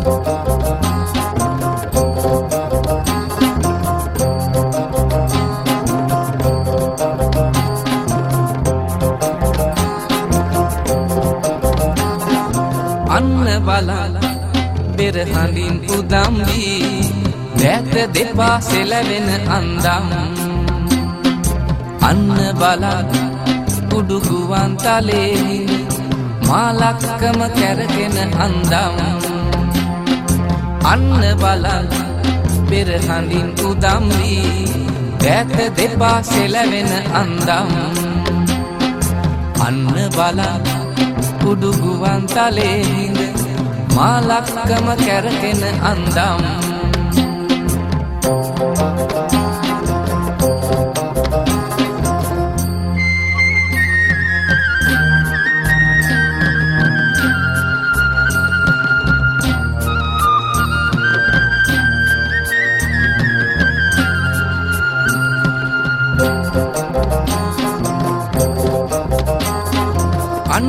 අන්න බලා බෙරහඳින් උදම්වී දැත දෙපා සෙලවෙන අන්දම්. අන්න බලා උඩුගුවන්තලේ මාලක්කම කැරගෙන අන්දම්. අන්න බලා පෙරහඳින් උදම්වී. දැත දෙපා සෙලවෙන අන්දම්. අන්න බලා උඩුගුවන්තලේහිඳ මාලක්කම කැරගෙන අන්දම්.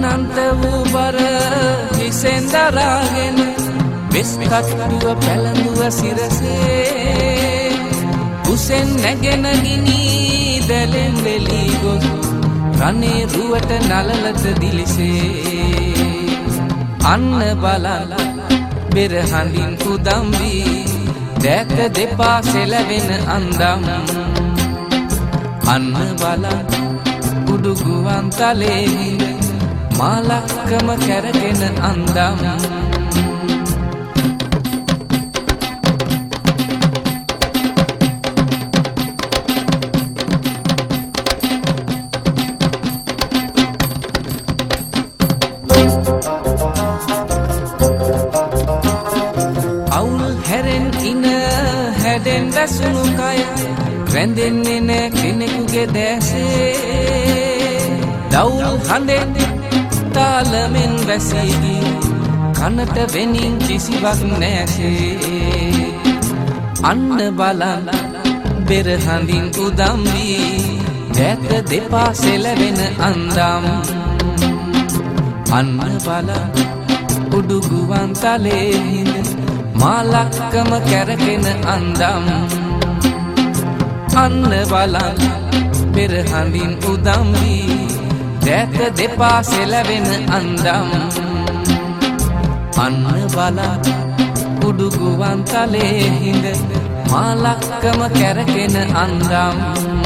අනන්ත වූ බර හිසෙන්දරාගෙන වෙස්කට්ටුව පැළඳුව සිරසේ උසෙන් නැගෙන ගිනි දැලෙන් වෙලී ගොස් රනේ රුවට නලලත දිලිසේ අන්න බලල බෙරහඳින් උදම්වී දැක දෙපා සෙලවෙන අන්දම් අන්න බලා උඩුගුවන්තලේහිඳ මාලක්කම කැරගෙන අන්දම්. අවුල් හැරෙන් ඉන හැඩෙන් වැසුණු කය රැඳෙන්නේ නෑ කෙනෙකුගේ දැසේ. දවුල් හඬෙන් තාලමෙන් වැසීගී කනට වෙනින් කිසිවක් නෑසේ. අන්න බලන්න බෙරහඳින් උදම්වී. දැත දෙපා සෙලවෙන අන්දම්. අන්න බලා උඩුගුවන්තලේහිඳ මාලක්කම කැරගෙන අන්දම්. අන්න බලන්න පෙරහඳින් උදම්වී. දැත දෙපා සෙලවෙන අන්දම්. අන්න බලා උඩුගුවන්තලේහිඳ මාලක්කම කැරගෙන අන්දම්.